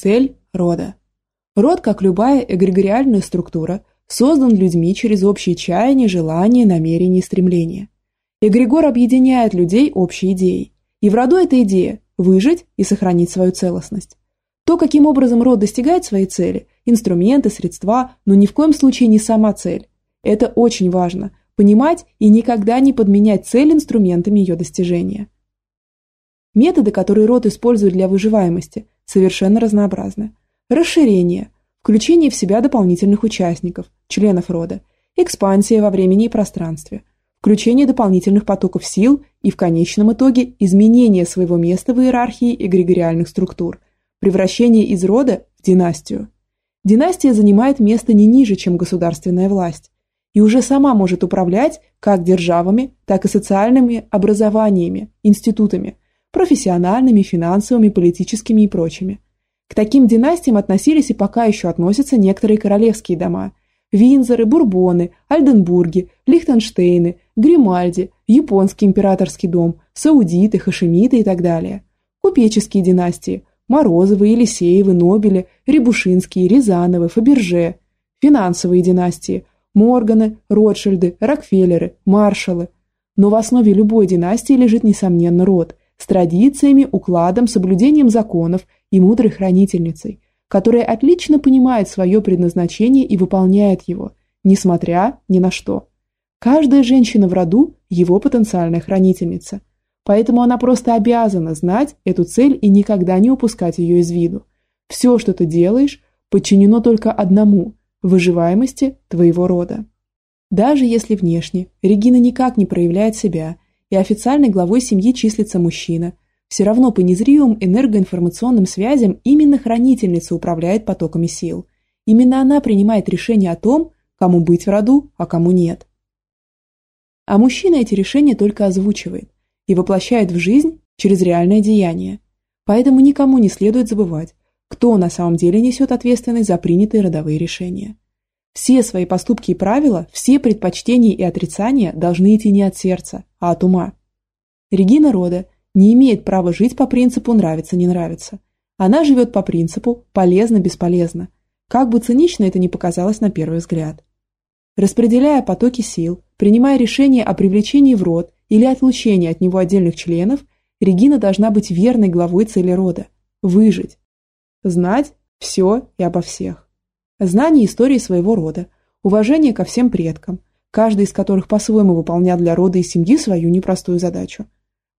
Цель рода. Род, как любая эгрегориальная структура, создан людьми через общие чаяния, желания, намерения и стремления. Эгрегор объединяет людей общей идеей. И в роду эта идея – выжить и сохранить свою целостность. То, каким образом род достигает своей цели – инструменты, средства, но ни в коем случае не сама цель. Это очень важно – понимать и никогда не подменять цель инструментами ее достижения. Методы, которые род использует для выживаемости, совершенно разнообразны. Расширение, включение в себя дополнительных участников, членов рода, экспансия во времени и пространстве, включение дополнительных потоков сил и в конечном итоге изменение своего места в иерархии эгрегориальных структур, превращение из рода в династию. Династия занимает место не ниже, чем государственная власть, и уже сама может управлять как державами, так и социальными образованиями, институтами, профессиональными, финансовыми, политическими и прочими. К таким династиям относились и пока еще относятся некоторые королевские дома – Винзоры, Бурбоны, Альденбурги, Лихтенштейны, Гримальди, Японский императорский дом, Саудиты, Хашемиты и так далее. Купеческие династии – Морозовы, Елисеевы, Нобели, Рябушинские, Рязановы, Фаберже. Финансовые династии – Морганы, Ротшильды, Рокфеллеры, Маршалы. Но в основе любой династии лежит, несомненно, род – с традициями, укладом, соблюдением законов и мудрой хранительницей – которая отлично понимает свое предназначение и выполняет его, несмотря ни на что. Каждая женщина в роду – его потенциальная хранительница. Поэтому она просто обязана знать эту цель и никогда не упускать ее из виду. Все, что ты делаешь, подчинено только одному – выживаемости твоего рода. Даже если внешне Регина никак не проявляет себя, и официальной главой семьи числится мужчина – все равно по незримым энергоинформационным связям именно хранительница управляет потоками сил. Именно она принимает решение о том, кому быть в роду, а кому нет. А мужчина эти решения только озвучивает и воплощает в жизнь через реальное деяние. Поэтому никому не следует забывать, кто на самом деле несет ответственность за принятые родовые решения. Все свои поступки и правила, все предпочтения и отрицания должны идти не от сердца, а от ума. Регина Рода – не имеет права жить по принципу «нравится-не нравится». Она живет по принципу «полезно-бесполезно», как бы цинично это ни показалось на первый взгляд. Распределяя потоки сил, принимая решение о привлечении в род или отлучении от него отдельных членов, Регина должна быть верной главой цели рода – выжить. Знать все и обо всех. Знание истории своего рода, уважение ко всем предкам, каждый из которых по-своему выполнял для рода и семьи свою непростую задачу –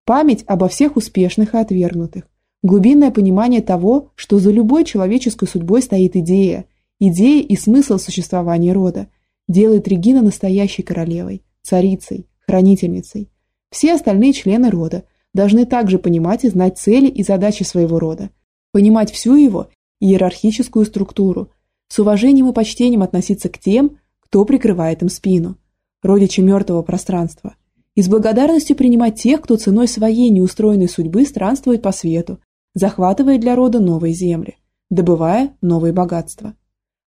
Память обо всех успешных и отвергнутых. Глубинное понимание того, что за любой человеческой судьбой стоит идея, идея и смысл существования рода, делает Регина настоящей королевой, царицей, хранительницей. Все остальные члены рода должны также понимать и знать цели и задачи своего рода, понимать всю его иерархическую структуру, с уважением и почтением относиться к тем, кто прикрывает им спину, родичи мертвого пространства, и с благодарностью принимать тех, кто ценой своей неустроенной судьбы странствует по свету, захватывая для рода новые земли, добывая новые богатства.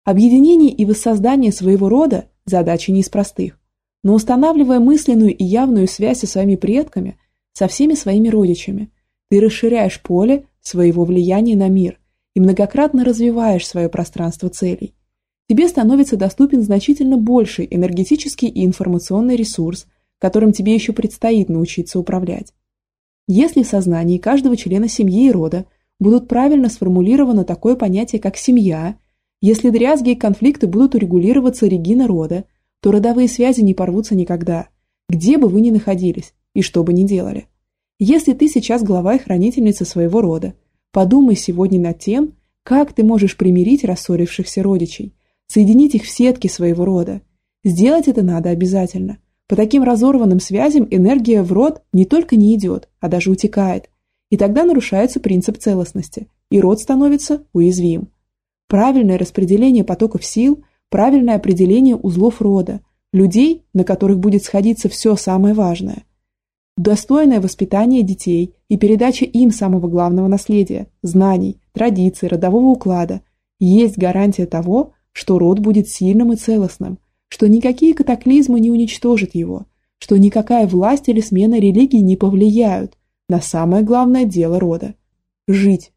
Объединение и воссоздание своего рода – задачи не из простых, но устанавливая мысленную и явную связь со своими предками, со всеми своими родичами, ты расширяешь поле своего влияния на мир и многократно развиваешь свое пространство целей. Тебе становится доступен значительно больший энергетический и информационный ресурс, которым тебе еще предстоит научиться управлять. Если в сознании каждого члена семьи и рода будут правильно сформулировано такое понятие, как «семья», если дрязги и конфликты будут урегулироваться регина рода, то родовые связи не порвутся никогда, где бы вы ни находились и что бы ни делали. Если ты сейчас глава и хранительница своего рода, подумай сегодня над тем, как ты можешь примирить рассорившихся родичей, соединить их в сетки своего рода. Сделать это надо обязательно, по таким разорванным связям энергия в род не только не идет, а даже утекает. И тогда нарушается принцип целостности, и род становится уязвим. Правильное распределение потоков сил, правильное определение узлов рода, людей, на которых будет сходиться все самое важное. Достойное воспитание детей и передача им самого главного наследия, знаний, традиций, родового уклада есть гарантия того, что род будет сильным и целостным, что никакие катаклизмы не уничтожат его, что никакая власть или смена религии не повлияют на самое главное дело рода – жить.